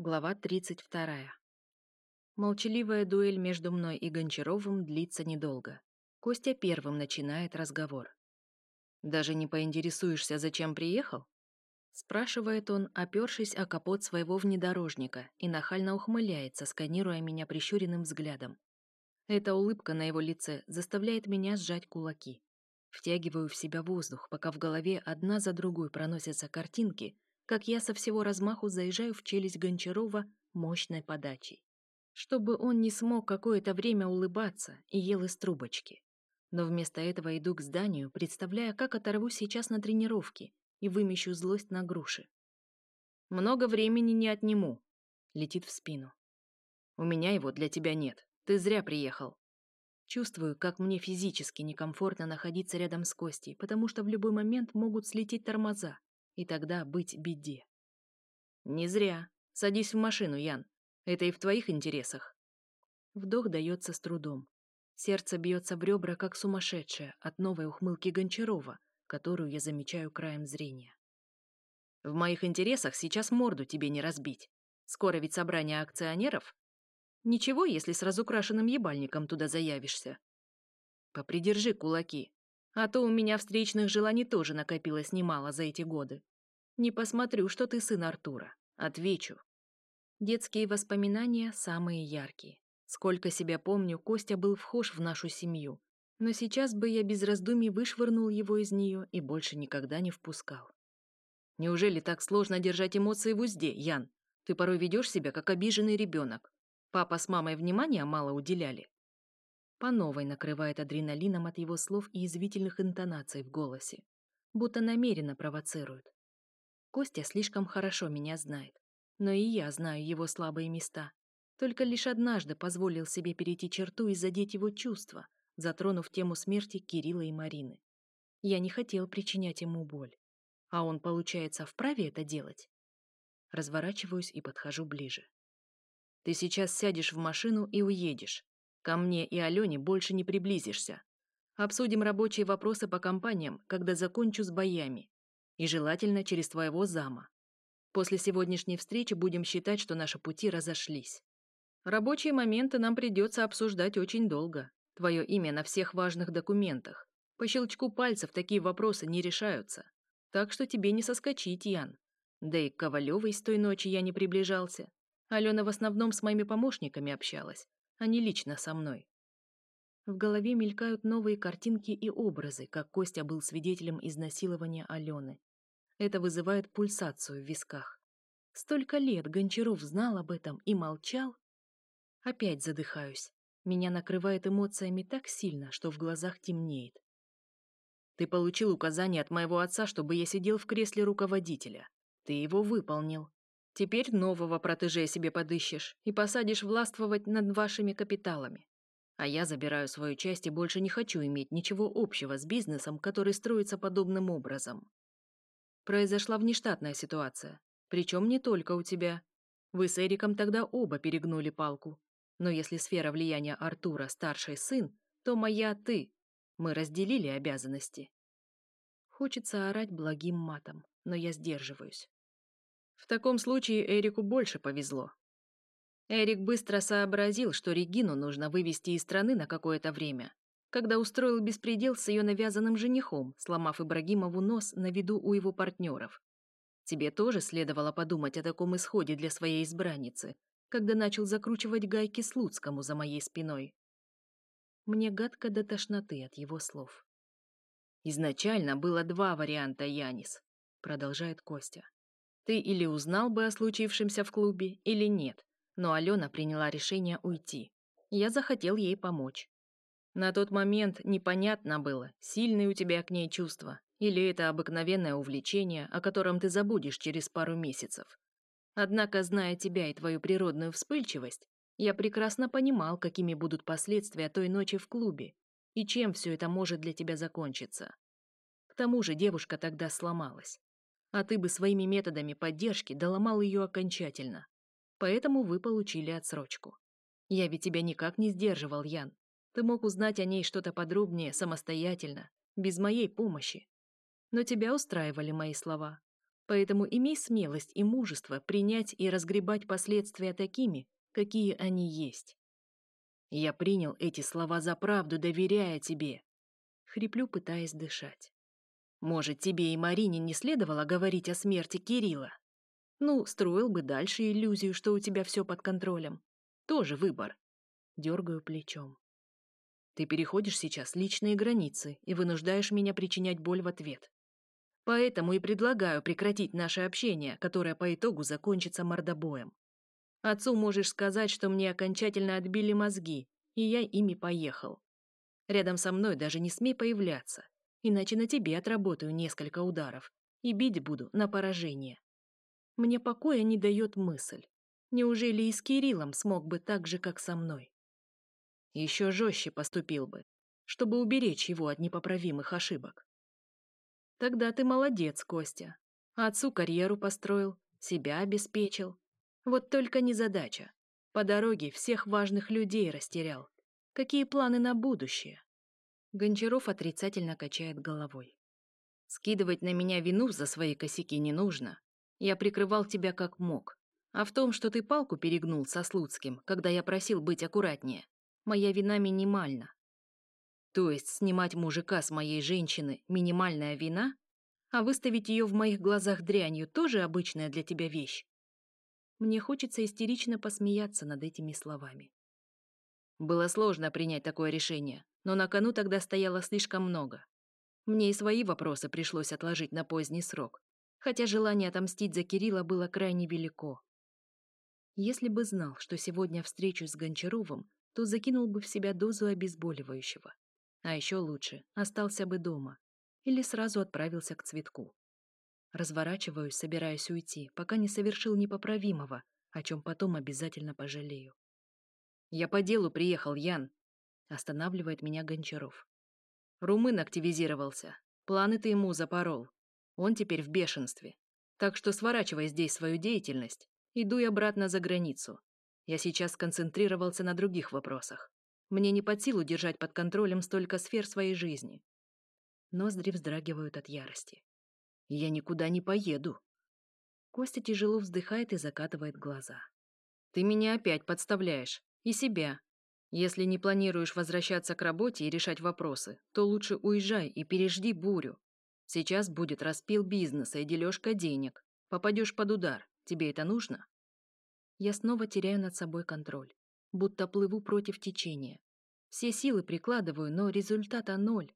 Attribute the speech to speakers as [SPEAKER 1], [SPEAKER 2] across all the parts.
[SPEAKER 1] Глава 32. Молчаливая дуэль между мной и Гончаровым длится недолго. Костя первым начинает разговор. «Даже не поинтересуешься, зачем приехал?» Спрашивает он, опёршись о капот своего внедорожника и нахально ухмыляется, сканируя меня прищуренным взглядом. Эта улыбка на его лице заставляет меня сжать кулаки. Втягиваю в себя воздух, пока в голове одна за другой проносятся картинки — как я со всего размаху заезжаю в челюсть Гончарова мощной подачей. Чтобы он не смог какое-то время улыбаться и ел из трубочки. Но вместо этого иду к зданию, представляя, как оторвусь сейчас на тренировке и вымещу злость на груши. «Много времени не отниму», — летит в спину. «У меня его для тебя нет. Ты зря приехал». Чувствую, как мне физически некомфортно находиться рядом с Костей, потому что в любой момент могут слететь тормоза и тогда быть беде. Не зря. Садись в машину, Ян. Это и в твоих интересах. Вдох дается с трудом. Сердце бьется в ребра, как сумасшедшее, от новой ухмылки Гончарова, которую я замечаю краем зрения. В моих интересах сейчас морду тебе не разбить. Скоро ведь собрание акционеров. Ничего, если с разукрашенным ебальником туда заявишься. Попридержи кулаки, а то у меня встречных желаний тоже накопилось немало за эти годы. Не посмотрю, что ты сын Артура. Отвечу. Детские воспоминания самые яркие. Сколько себя помню, Костя был вхож в нашу семью. Но сейчас бы я без раздумий вышвырнул его из нее и больше никогда не впускал. Неужели так сложно держать эмоции в узде, Ян? Ты порой ведешь себя, как обиженный ребенок. Папа с мамой внимания мало уделяли. По новой накрывает адреналином от его слов и извительных интонаций в голосе. Будто намеренно провоцирует. Костя слишком хорошо меня знает. Но и я знаю его слабые места. Только лишь однажды позволил себе перейти черту и задеть его чувства, затронув тему смерти Кирилла и Марины. Я не хотел причинять ему боль. А он, получается, вправе это делать? Разворачиваюсь и подхожу ближе. Ты сейчас сядешь в машину и уедешь. Ко мне и Алене больше не приблизишься. Обсудим рабочие вопросы по компаниям, когда закончу с боями и желательно через твоего зама. После сегодняшней встречи будем считать, что наши пути разошлись. Рабочие моменты нам придется обсуждать очень долго. Твое имя на всех важных документах. По щелчку пальцев такие вопросы не решаются. Так что тебе не соскочить, Ян. Да и к Ковалевой с той ночи я не приближался. Алена в основном с моими помощниками общалась, а не лично со мной. В голове мелькают новые картинки и образы, как Костя был свидетелем изнасилования Алены. Это вызывает пульсацию в висках. Столько лет Гончаров знал об этом и молчал. Опять задыхаюсь. Меня накрывает эмоциями так сильно, что в глазах темнеет. Ты получил указание от моего отца, чтобы я сидел в кресле руководителя. Ты его выполнил. Теперь нового протеже себе подыщешь и посадишь властвовать над вашими капиталами. А я забираю свою часть и больше не хочу иметь ничего общего с бизнесом, который строится подобным образом произошла внештатная ситуация. Причем не только у тебя. Вы с Эриком тогда оба перегнули палку. Но если сфера влияния Артура старший сын, то моя ты. Мы разделили обязанности. Хочется орать благим матом, но я сдерживаюсь. В таком случае Эрику больше повезло. Эрик быстро сообразил, что Регину нужно вывести из страны на какое-то время, когда устроил беспредел с ее навязанным женихом, сломав Ибрагимову нос на виду у его партнеров. Тебе тоже следовало подумать о таком исходе для своей избранницы, когда начал закручивать гайки Слуцкому за моей спиной. Мне гадко до тошноты от его слов. «Изначально было два варианта, Янис», — продолжает Костя. «Ты или узнал бы о случившемся в клубе, или нет, но Алена приняла решение уйти. Я захотел ей помочь. На тот момент непонятно было, сильные у тебя к ней чувства, или это обыкновенное увлечение, о котором ты забудешь через пару месяцев. Однако, зная тебя и твою природную вспыльчивость, я прекрасно понимал, какими будут последствия той ночи в клубе и чем все это может для тебя закончиться. К тому же девушка тогда сломалась. А ты бы своими методами поддержки доломал ее окончательно. Поэтому вы получили отсрочку. Я ведь тебя никак не сдерживал, Ян. Ты мог узнать о ней что-то подробнее самостоятельно, без моей помощи. Но тебя устраивали мои слова. Поэтому имей смелость и мужество принять и разгребать последствия такими, какие они есть. Я принял эти слова за правду, доверяя тебе. Хриплю, пытаясь дышать. Может, тебе и Марине не следовало говорить о смерти Кирилла? Ну, строил бы дальше иллюзию, что у тебя все под контролем. Тоже выбор. Дергаю плечом. Ты переходишь сейчас личные границы и вынуждаешь меня причинять боль в ответ. Поэтому и предлагаю прекратить наше общение, которое по итогу закончится мордобоем. Отцу можешь сказать, что мне окончательно отбили мозги, и я ими поехал. Рядом со мной даже не смей появляться, иначе на тебе отработаю несколько ударов и бить буду на поражение. Мне покоя не дает мысль. Неужели и с Кириллом смог бы так же, как со мной? еще жестче поступил бы, чтобы уберечь его от непоправимых ошибок. Тогда ты молодец, Костя. Отцу карьеру построил, себя обеспечил. Вот только незадача. По дороге всех важных людей растерял. Какие планы на будущее? Гончаров отрицательно качает головой. Скидывать на меня вину за свои косяки не нужно. Я прикрывал тебя как мог. А в том, что ты палку перегнул со Слуцким, когда я просил быть аккуратнее, моя вина минимальна. То есть снимать мужика с моей женщины минимальная вина, а выставить ее в моих глазах дрянью тоже обычная для тебя вещь. Мне хочется истерично посмеяться над этими словами. Было сложно принять такое решение, но на кону тогда стояло слишком много. Мне и свои вопросы пришлось отложить на поздний срок, хотя желание отомстить за Кирилла было крайне велико. Если бы знал, что сегодня встречусь с Гончаровым, то закинул бы в себя дозу обезболивающего. А еще лучше, остался бы дома. Или сразу отправился к цветку. Разворачиваюсь, собираясь уйти, пока не совершил непоправимого, о чем потом обязательно пожалею. «Я по делу приехал, Ян!» Останавливает меня Гончаров. Румын активизировался. Планы ты ему запорол. Он теперь в бешенстве. Так что сворачивай здесь свою деятельность. Иду я обратно за границу. Я сейчас концентрировался на других вопросах. Мне не под силу держать под контролем столько сфер своей жизни. Ноздри вздрагивают от ярости. Я никуда не поеду. Костя тяжело вздыхает и закатывает глаза. Ты меня опять подставляешь. И себя. Если не планируешь возвращаться к работе и решать вопросы, то лучше уезжай и пережди бурю. Сейчас будет распил бизнеса и дележка денег. Попадешь под удар. Тебе это нужно? Я снова теряю над собой контроль. Будто плыву против течения. Все силы прикладываю, но результата ноль.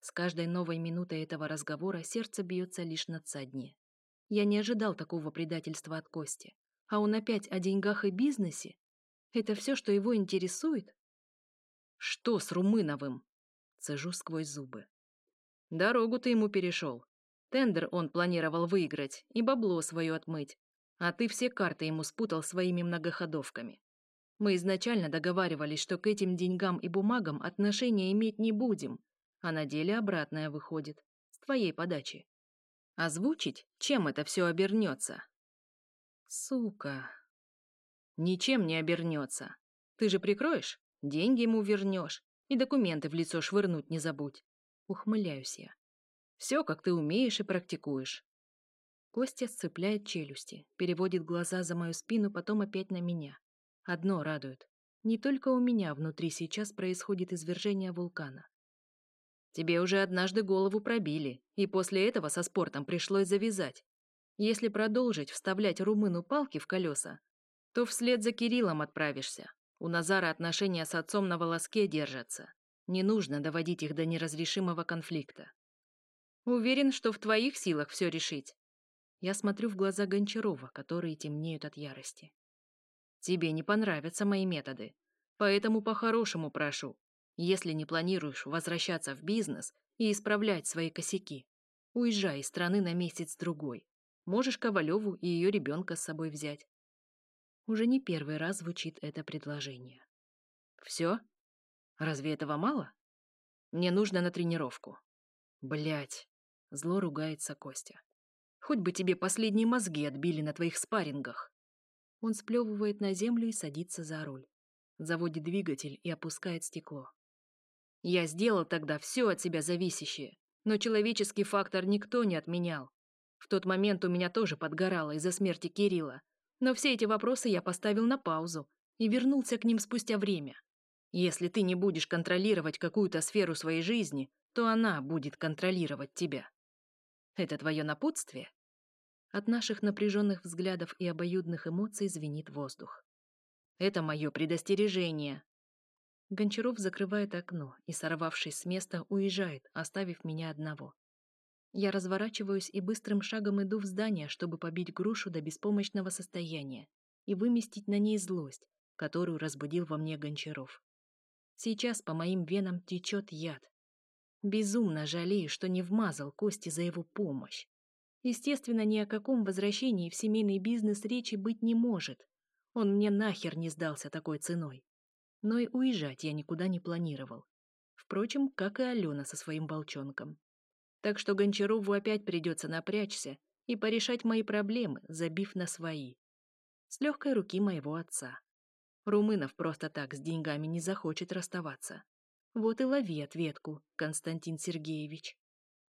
[SPEAKER 1] С каждой новой минутой этого разговора сердце бьется лишь на дне. Я не ожидал такого предательства от Кости. А он опять о деньгах и бизнесе? Это все, что его интересует? Что с Румыновым? Цежу сквозь зубы. Дорогу ты ему перешел. Тендер он планировал выиграть и бабло свое отмыть. А ты все карты ему спутал своими многоходовками. Мы изначально договаривались, что к этим деньгам и бумагам отношения иметь не будем, а на деле обратное выходит, с твоей подачи. Озвучить, чем это все обернется? Сука. Ничем не обернется. Ты же прикроешь, деньги ему вернешь, и документы в лицо швырнуть не забудь. Ухмыляюсь я. Все, как ты умеешь и практикуешь. Костя сцепляет челюсти, переводит глаза за мою спину, потом опять на меня. Одно радует. Не только у меня внутри сейчас происходит извержение вулкана. Тебе уже однажды голову пробили, и после этого со спортом пришлось завязать. Если продолжить вставлять румыну палки в колеса, то вслед за Кириллом отправишься. У Назара отношения с отцом на волоске держатся. Не нужно доводить их до неразрешимого конфликта. Уверен, что в твоих силах все решить. Я смотрю в глаза Гончарова, которые темнеют от ярости. «Тебе не понравятся мои методы. Поэтому по-хорошему прошу, если не планируешь возвращаться в бизнес и исправлять свои косяки, уезжай из страны на месяц-другой. Можешь Ковалеву и ее ребенка с собой взять». Уже не первый раз звучит это предложение. «Все? Разве этого мало? Мне нужно на тренировку». Блять, зло ругается Костя. Хоть бы тебе последние мозги отбили на твоих спаррингах. Он сплевывает на землю и садится за руль. Заводит двигатель и опускает стекло. Я сделал тогда все от себя зависящее, но человеческий фактор никто не отменял. В тот момент у меня тоже подгорало из-за смерти Кирилла, но все эти вопросы я поставил на паузу и вернулся к ним спустя время. Если ты не будешь контролировать какую-то сферу своей жизни, то она будет контролировать тебя. Это твое напутствие? От наших напряженных взглядов и обоюдных эмоций звенит воздух. «Это мое предостережение!» Гончаров закрывает окно и, сорвавшись с места, уезжает, оставив меня одного. Я разворачиваюсь и быстрым шагом иду в здание, чтобы побить грушу до беспомощного состояния и выместить на ней злость, которую разбудил во мне Гончаров. Сейчас по моим венам течет яд. Безумно жалею, что не вмазал Кости за его помощь. Естественно, ни о каком возвращении в семейный бизнес речи быть не может. Он мне нахер не сдался такой ценой. Но и уезжать я никуда не планировал. Впрочем, как и Алена со своим волчонком. Так что Гончарову опять придется напрячься и порешать мои проблемы, забив на свои. С легкой руки моего отца. Румынов просто так с деньгами не захочет расставаться. Вот и лови ответку, Константин Сергеевич.